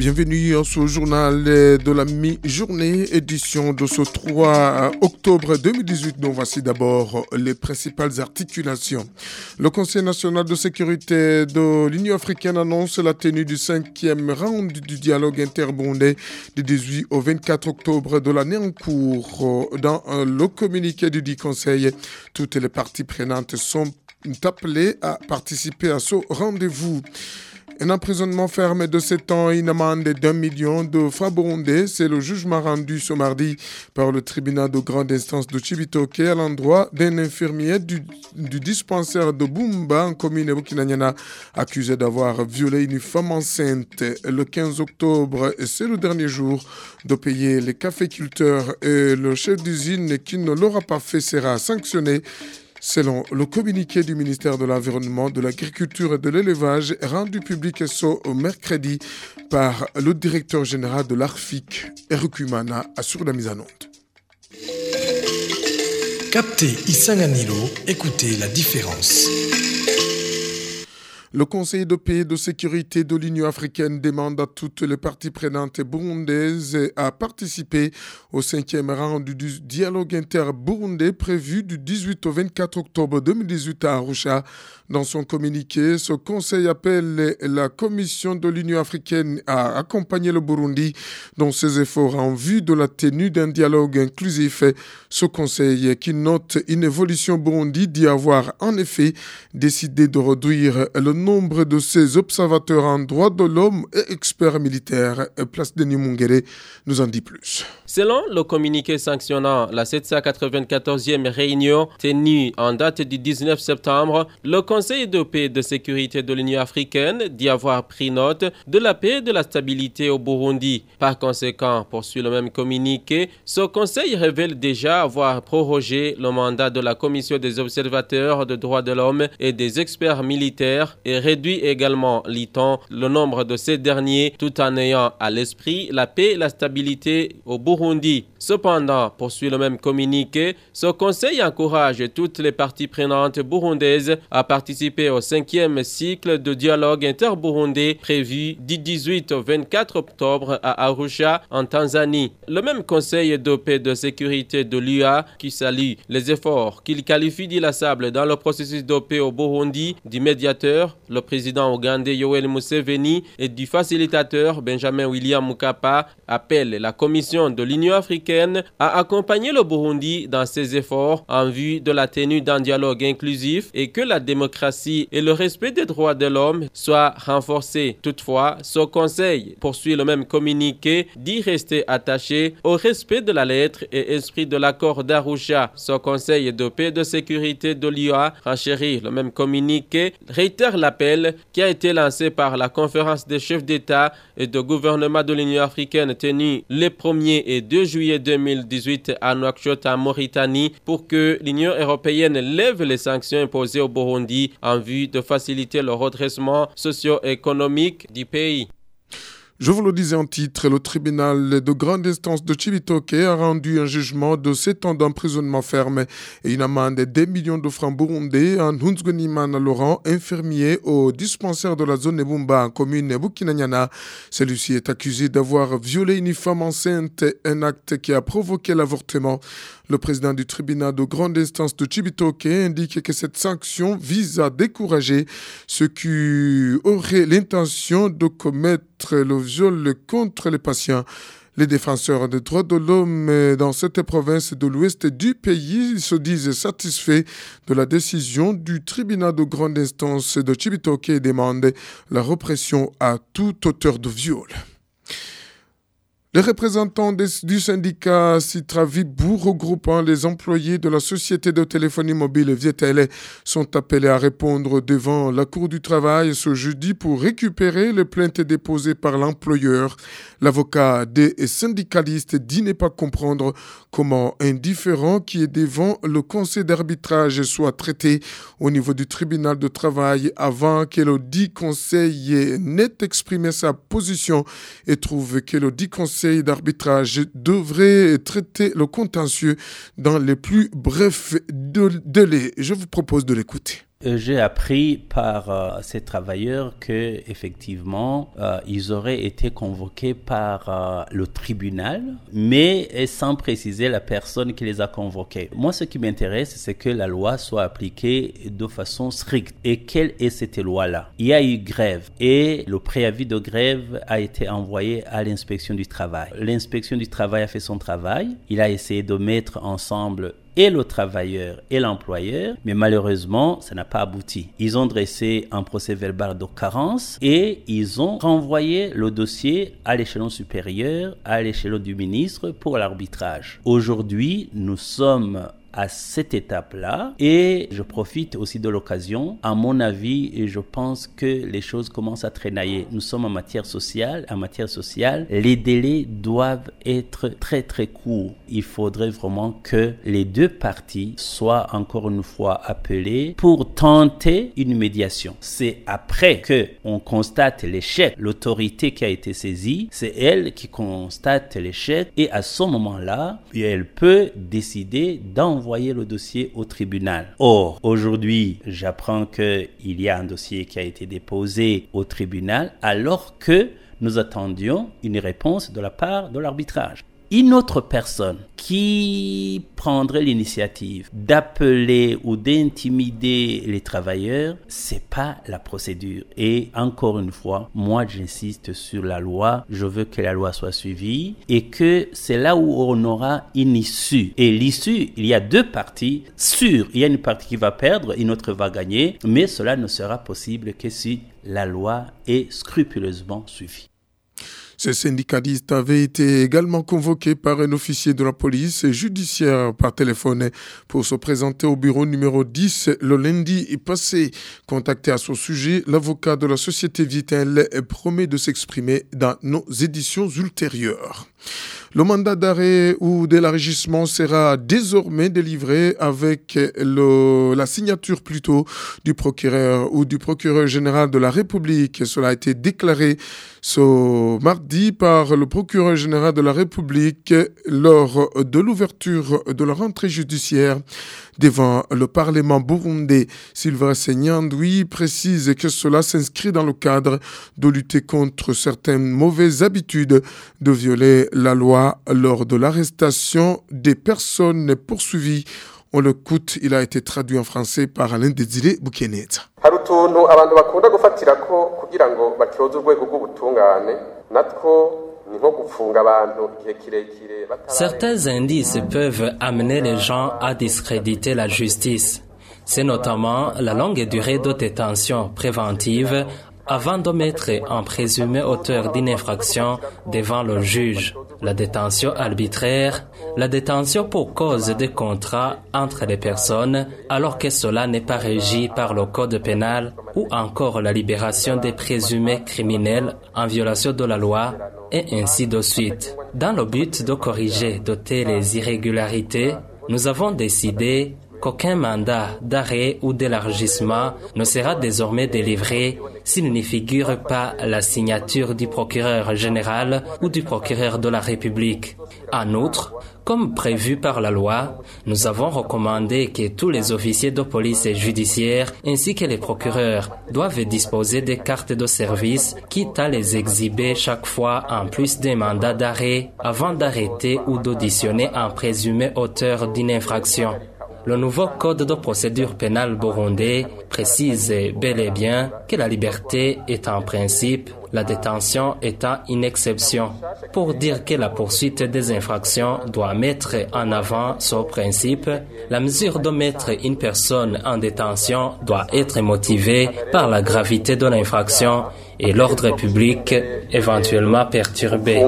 Bienvenue à ce journal de la mi-journée, édition de ce 3 octobre 2018, dont voici d'abord les principales articulations. Le Conseil national de sécurité de l'Union africaine annonce la tenue du cinquième round du dialogue interbondé du 18 au 24 octobre de l'année en cours. Dans le communiqué du dit Conseil, toutes les parties prenantes sont appelées à participer à ce rendez-vous. Un emprisonnement ferme de 7 ans et une amende d'un million de francs burundais, c'est le jugement rendu ce mardi par le tribunal de grande instance de Chibitoke à l'endroit d'un infirmier du, dispensaire de Bumba en commune Bukinanyana accusé d'avoir violé une femme enceinte le 15 octobre. C'est le dernier jour de payer les caféculteurs et le chef d'usine qui ne l'aura pas fait sera sanctionné. Selon le communiqué du ministère de l'Environnement, de l'Agriculture et de l'Élevage rendu public ce mercredi par le directeur général de l'ARFIC, Eric Humana, assure la mise en onde. Captez Isanganilo, écoutez la différence. Le Conseil de paix et de sécurité de l'Union africaine demande à toutes les parties prenantes burundaises à participer au cinquième rang du dialogue inter-burundais prévu du 18 au 24 octobre 2018 à Arusha. Dans son communiqué, ce Conseil appelle la Commission de l'Union africaine à accompagner le Burundi dans ses efforts en vue de la tenue d'un dialogue inclusif. Ce Conseil qui note une évolution Burundi d'y avoir en effet décidé de réduire le nombre de ses observateurs en droits de l'homme et experts militaires. Place Denis Mungere nous en dit plus. Selon le communiqué sanctionnant la 794e réunion tenue en date du 19 septembre, le Conseil de paix et de sécurité de l'Union africaine dit avoir pris note de la paix et de la stabilité au Burundi. Par conséquent, poursuit le même communiqué, ce Conseil révèle déjà avoir prorogé le mandat de la Commission des observateurs de droits de l'homme et des experts militaires réduit également, lit-on, le nombre de ces derniers tout en ayant à l'esprit la paix et la stabilité au Burundi. Cependant, poursuit le même communiqué, ce conseil encourage toutes les parties prenantes burundaises à participer au cinquième cycle de dialogue inter-burundais prévu du 18 au 24 octobre à Arusha, en Tanzanie. Le même conseil de paix de sécurité de l'UA qui salue les efforts qu'il qualifie d'inlassables dans le processus de paix au Burundi du médiateur, le président ougandais Yoweri Museveni et du facilitateur Benjamin William Mukapa appelle la Commission de l'Union africaine à accompagner le Burundi dans ses efforts en vue de la tenue d'un dialogue inclusif et que la démocratie et le respect des droits de l'homme soient renforcés. Toutefois, ce conseil poursuit le même communiqué dit rester attaché au respect de la lettre et esprit de l'accord d'Arusha. Ce conseil de paix et de sécurité de l'IOA renchérit le même communiqué, réitère qui a été lancé par la conférence des chefs d'État et de gouvernement de l'Union africaine tenue les 1er et 2 juillet 2018 à Nouakchott en Mauritanie pour que l'Union européenne lève les sanctions imposées au Burundi en vue de faciliter le redressement socio-économique du pays. Je vous le disais en titre, le tribunal de grande instance de Chibitoke a rendu un jugement de 7 ans d'emprisonnement ferme et une amende de 2 millions de francs burundais à Hunzgunimana Laurent, infirmier au dispensaire de la zone Ebumba en commune Bukinanyana. Celui-ci est accusé d'avoir violé une femme enceinte, un acte qui a provoqué l'avortement. Le président du tribunal de grande instance de Chibitoke indique que cette sanction vise à décourager ceux qui auraient l'intention de commettre le viol contre les patients. Les défenseurs des droits de l'homme dans cette province de l'ouest du pays se disent satisfaits de la décision du tribunal de grande instance de Chibitoke et demandent la répression à tout auteur de viol. Les représentants du syndicat Citravibou regroupant les employés de la société de téléphonie mobile Vietel sont appelés à répondre devant la Cour du travail ce jeudi pour récupérer les plaintes déposées par l'employeur. L'avocat des syndicalistes dit ne pas comprendre comment un différent qui est devant le conseil d'arbitrage soit traité au niveau du tribunal de travail avant que le dit conseil n'ait exprimé sa position et trouve que le dit d'arbitrage devrait traiter le contentieux dans les plus brefs délais. Je vous propose de l'écouter. Euh, j'ai appris par euh, ces travailleurs que effectivement euh, ils auraient été convoqués par le tribunal, mais sans préciser la personne qui les a convoqués. Moi, ce qui m'intéresse, c'est que la loi soit appliquée de façon stricte. Et quelle est cette loi-là? Il y a eu grève et le préavis de grève a été envoyé à l'inspection du travail. L'inspection du travail a fait son travail. Il a essayé de mettre ensemble et le travailleur et l'employeur, mais malheureusement, ça n'a pas abouti. Ils ont dressé un procès verbal de carence et ils ont renvoyé le dossier à l'échelon supérieur, à l'échelon du ministre pour l'arbitrage. Aujourd'hui, nous sommes à cette étape-là. Et je profite aussi de l'occasion. À mon avis, je pense que les choses commencent à traînailler. Nous sommes en matière sociale. En matière sociale, les délais doivent être très très courts. Il faudrait vraiment que les deux parties soient encore une fois appelées pour tenter une médiation. C'est après que on constate l'échec, l'autorité qui a été saisie, c'est elle qui constate l'échec et à ce moment-là, elle peut décider d'envoyer envoyer le dossier au tribunal. Or, aujourd'hui, j'apprends qu'il y a un dossier qui a été déposé au tribunal alors que nous attendions une réponse de la part de l'arbitrage une autre personne qui prendrait l'initiative d'appeler ou d'intimider les travailleurs, c'est pas la procédure. Et encore une fois, moi j'insiste sur la loi, je veux que la loi soit suivie et que c'est là où on aura une issue. Et l'issue, il y a deux parties. Sûr, il y a une partie qui va perdre, une autre va gagner, mais cela ne sera possible que si la loi est scrupuleusement suivie. Ces syndicalistes avaient été également convoqués par un officier de la police judiciaire par téléphone pour se présenter au bureau numéro 10 le lundi passé. Contacté à ce sujet, l'avocat de la société Vitel promet de s'exprimer dans nos éditions ultérieures. Le mandat d'arrêt ou d'élargissement sera désormais délivré avec la signature plutôt du procureur ou du procureur général de la République. Cela a été déclaré ce mardi par le procureur général de la République lors de l'ouverture de la rentrée judiciaire devant le Parlement burundais. Sylvain Seignan-Douy précise que cela s'inscrit dans le cadre de lutter contre certaines mauvaises habitudes de violer la loi lors de l'arrestation des personnes poursuivies. On le coûte, il a été traduit en français par Alain Désiré Boukeneza. Certains indices peuvent amener les gens à discréditer la justice. C'est notamment la longue durée de détention préventive avant de mettre un présumé auteur d'une infraction devant le juge, la détention arbitraire, la détention pour cause de contrat entre les personnes alors que cela n'est pas régi par le code pénal ou encore la libération des présumés criminels en violation de la loi et ainsi de suite. Dans le but de corriger de telles irrégularités, nous avons décidé qu'aucun mandat d'arrêt ou d'élargissement ne sera désormais délivré s'il n'y figure pas la signature du procureur général ou du procureur de la République. En outre, comme prévu par la loi, nous avons recommandé que tous les officiers de police et judiciaire ainsi que les procureurs doivent disposer des cartes de service, quitte à les exhiber chaque fois en plus des mandats d'arrêt avant d'arrêter ou d'auditionner un présumé auteur d'une infraction. Le nouveau code de procédure pénale burundais précise bel et bien que la liberté est un principe, la détention étant une exception. Pour dire que la poursuite des infractions doit mettre en avant ce principe, la mesure de mettre une personne en détention doit être motivée par la gravité de l'infraction et l'ordre public éventuellement perturbé.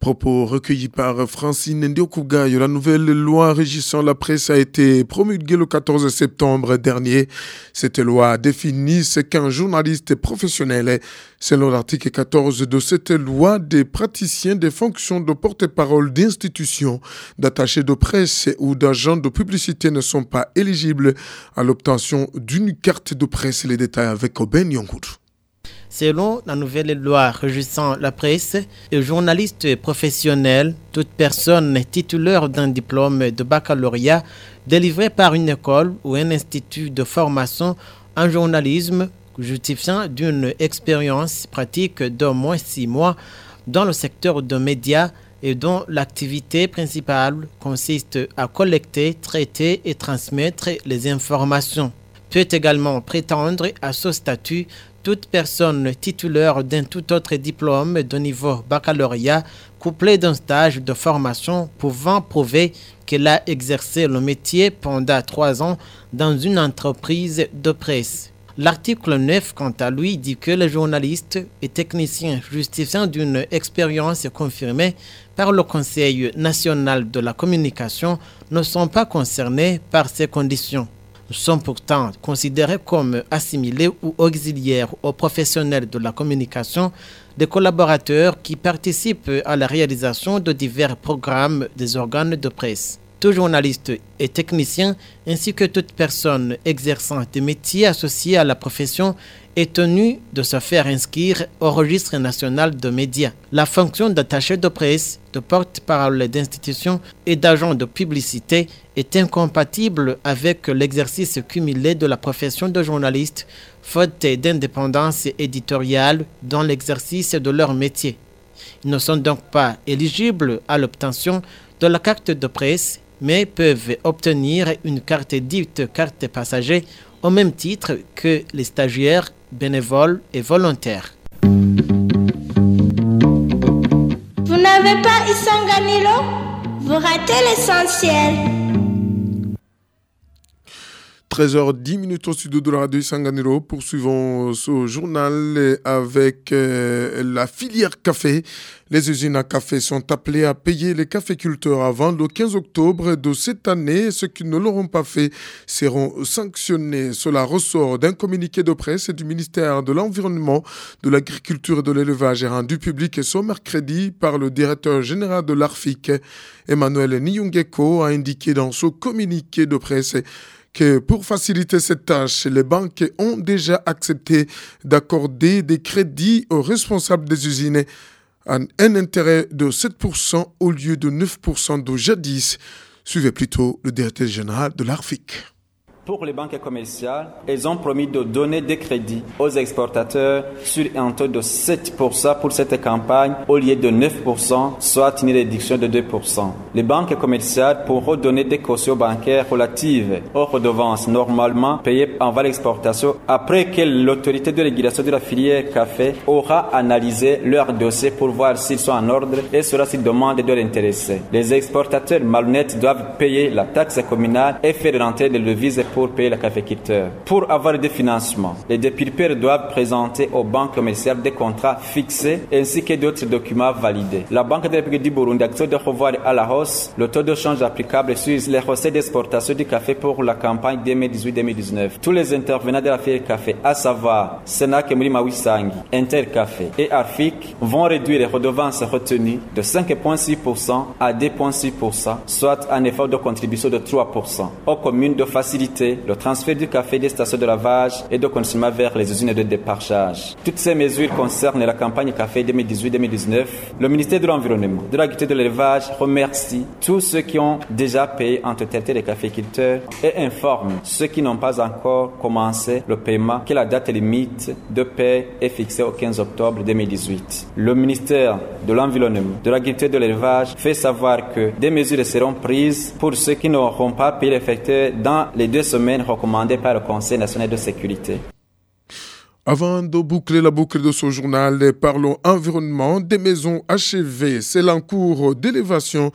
Propos recueillis par Francine Ndiokugayo. La nouvelle loi régissant la presse a été promulguée le 14 septembre dernier. Cette loi définit ce qu'un journaliste professionnel. Selon l'article 14 de cette loi, des praticiens des fonctions de porte-parole d'institutions, d'attachés de presse ou d'agents de publicité ne sont pas éligibles à l'obtention d'une carte de presse. Les détails avec Oben Yonkout. Selon la nouvelle loi régissant la presse, les journalistes professionnels, toute personne titulaire d'un diplôme de baccalauréat délivré par une école ou un institut de formation en journalisme justifiant d'une expérience pratique d'au moins six mois dans le secteur de médias et dont l'activité principale consiste à collecter, traiter et transmettre les informations. Peut également prétendre à ce statut toute personne titulaire d'un tout autre diplôme de niveau baccalauréat couplé d'un stage de formation pouvant prouver qu'elle a exercé le métier pendant trois ans dans une entreprise de presse. L'article 9, quant à lui, dit que les journalistes et techniciens justifiant d'une expérience confirmée par le Conseil national de la communication ne sont pas concernés par ces conditions sont pourtant considérés comme assimilés ou auxiliaires aux professionnels de la communication des collaborateurs qui participent à la réalisation de divers programmes des organes de presse. Tout journaliste et technicien, ainsi que toute personne exerçant des métiers associés à la profession est tenu de se faire inscrire au registre national de médias. La fonction d'attaché de presse, de porte-parole d'institutions et d'agent de publicité est incompatible avec l'exercice cumulé de la profession de journaliste, faute d'indépendance éditoriale dans l'exercice de leur métier. Ils ne sont donc pas éligibles à l'obtention de la carte de presse mais peuvent obtenir une carte dite carte passager au même titre que les stagiaires, bénévoles et volontaires. Vous n'avez pas Isanganilo? Vous ratez l'essentiel. 13h10 minutes au studio de la radio Sanganiro. Poursuivons ce journal avec euh, la filière café. Les usines à café sont appelées à payer les caféculteurs avant le 15 octobre de cette année. Ceux qui ne l'auront pas fait seront sanctionnés. Cela ressort d'un communiqué de presse du ministère de l'Environnement, de l'Agriculture et de l'Élevage rendu public ce mercredi par le directeur général de l'ARFIC. Emmanuel Niyungeko a indiqué dans ce communiqué de presse que pour faciliter cette tâche, les banques ont déjà accepté d'accorder des crédits aux responsables des usines à un intérêt de 7% au lieu de 9% de jadis. Suivez plutôt le directeur général de l'ARFIC pour les banques commerciales, elles ont promis de donner des crédits aux exportateurs sur un taux de 7% pour cette campagne au lieu de 9%, soit une réduction de 2%. Les banques commerciales pourront donner des cautions bancaires relatives aux redevances normalement payées en l'exportation après que l'autorité de régulation de la filière café aura analysé leur dossier pour voir s'ils sont en ordre et sera s'ils demandent de l'intéresser. Les exportateurs malhonnêtes doivent payer la taxe communale et faire rentrer des devises pour payer le caféquiteur. Pour avoir des financements, les députés doivent présenter aux banques commerciales des contrats fixés ainsi que d'autres documents validés. La Banque de République du Burundi accepte de revoir à la hausse le taux de change applicable sur les recettes d'exportation du café pour la campagne 2018-2019. Tous les intervenants de la filière café, à savoir Senak Mlima Wisangi, Intercafé et Arfic, vont réduire les redevances retenues de 5,6% à 2,6%, soit un effort de contribution de 3%. Aux communes de facilité le transfert du café des stations de lavage et de consommation vers les usines de déparchage. Toutes ces mesures concernent la campagne café 2018-2019. Le ministère de l'Environnement, de l'Agriculture et de l'Élevage remercie tous ceux qui ont déjà payé en totalité les caféculteurs et informe ceux qui n'ont pas encore commencé le paiement que la date limite de paie est fixée au 15 octobre 2018. Le ministère de l'Environnement, de l'Agriculture et de l'Élevage fait savoir que des mesures seront prises pour ceux qui n'auront pas payé les facteurs dans les deux semaine recommandée par le Conseil national de sécurité. Avant de boucler la boucle de ce journal, parlons environnement des maisons achevées. C'est l'encours d'élévation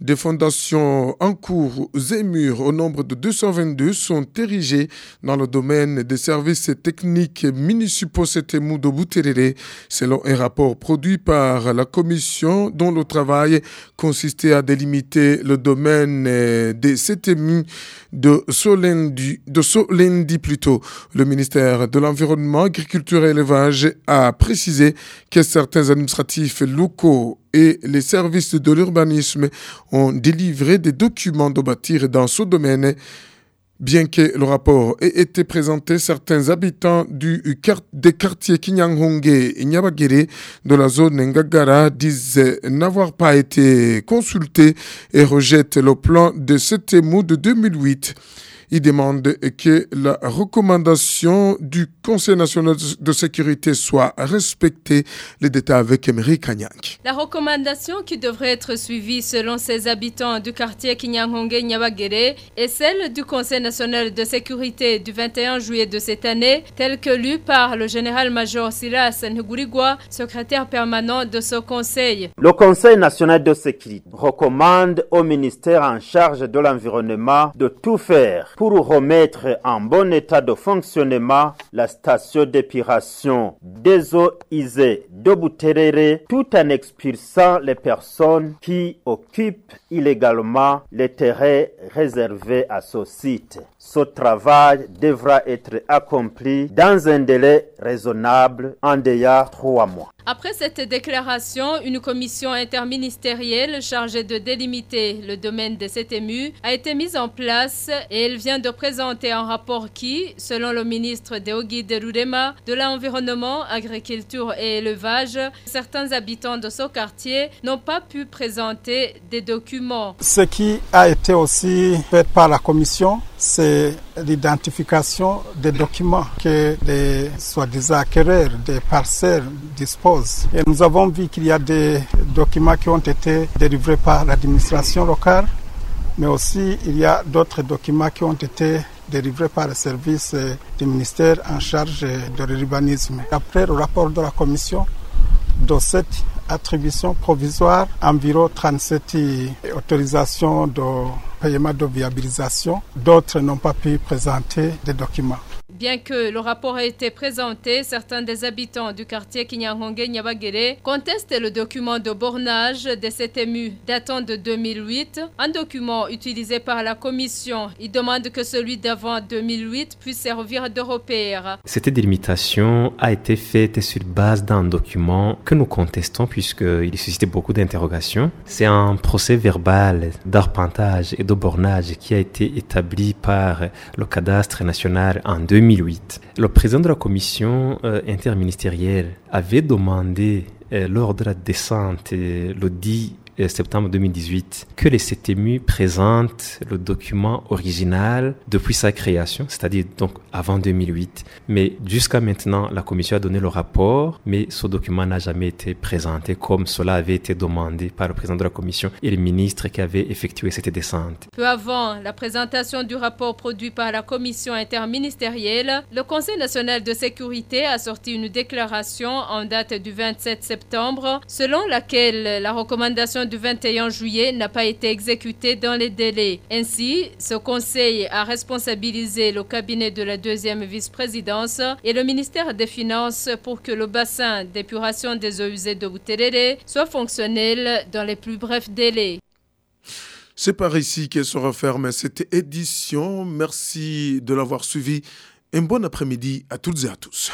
des fondations en cours et murs au nombre de 222 sont érigées dans le domaine des services techniques municipaux CETEMU de Bouterere, selon un rapport produit par la commission dont le travail consistait à délimiter le domaine des CETEMU de Solendi, de Solendi plutôt. Le ministère de l'Environnement, Agriculture et Élevage a précisé que certains administratifs locaux et les services de l'urbanisme ont délivré des documents de bâtir dans ce domaine Bien que le rapport ait été présenté, certains habitants du, des quartiers Kinyanghonge et Nyabagere de la zone Ngagara disent n'avoir pas été consultés et rejettent le plan de CETEMU de 2008. Il demande que la recommandation du Conseil national de sécurité soit respectée. Les détails avec Emery Kanyank. La recommandation qui devrait être suivie selon ses habitants du quartier Kinyangonge-Nyabagere est celle du Conseil national de sécurité du 21 juillet de cette année, telle que lue par le général-major Silas Ngurigwa, secrétaire permanent de ce conseil. Le Conseil national de sécurité recommande au ministère en charge de l'environnement de tout faire pour remettre en bon état de fonctionnement la station d'épuration des eaux isées de Bouterere tout en expulsant les personnes qui occupent illégalement les terrains réservés à ce site. Ce travail devra être accompli dans un délai raisonnable en déjà trois mois. Après cette déclaration, une commission interministérielle chargée de délimiter le domaine de cette ému a été mise en place et elle vient de présenter un rapport qui, selon le ministre Deogi Derudema de l'Environnement, Agriculture et Élevage, certains habitants de ce quartier n'ont pas pu présenter des documents. Ce qui a été aussi fait par la commission, c'est l'identification des documents que les soi-disant acquéreurs des parcelles disposent. Et nous avons vu qu'il y a des documents qui ont été délivrés par l'administration locale, mais aussi il y a d'autres documents qui ont été délivrés par le service du ministère en charge de l'urbanisme. Après le rapport de la commission, de cette attribution provisoire, environ 37 autorisations de paiement de viabilisation. D'autres n'ont pas pu présenter des documents. Bien que le rapport ait été présenté, certains des habitants du quartier Kinyangonge-Nyabagere contestent le document de bornage de cet ému datant de 2008, un document utilisé par la commission. Ils demandent que celui d'avant 2008 puisse servir de repère. Cette délimitation a été faite sur base d'un document que nous contestons puisqu'il suscitait beaucoup d'interrogations. C'est un procès verbal d'arpentage et de bornage qui a été établi par le cadastre national en 2008. Le président de la commission euh, interministérielle avait demandé euh, lors de la descente euh, le 10 septembre 2018 que les CTMU présentent le document original depuis sa création, c'est-à-dire donc avant 2008. Mais jusqu'à maintenant, la commission a donné le rapport, mais ce document n'a jamais été présenté comme cela avait été demandé par le président de la commission et le ministre qui avait effectué cette descente. Peu avant la présentation du rapport produit par la commission interministérielle, le Conseil national de sécurité a sorti une déclaration en date du 27 septembre selon laquelle la recommandation du 21 juillet n'a pas été exécuté dans les délais. Ainsi, ce conseil a responsabilisé le cabinet de la deuxième vice-présidence et le ministère des Finances pour que le bassin d'épuration des eaux usées de Bouterere soit fonctionnel dans les plus brefs délais. C'est par ici qu'elle se referme cette édition. Merci de l'avoir suivi. Un bon après-midi à toutes et à tous.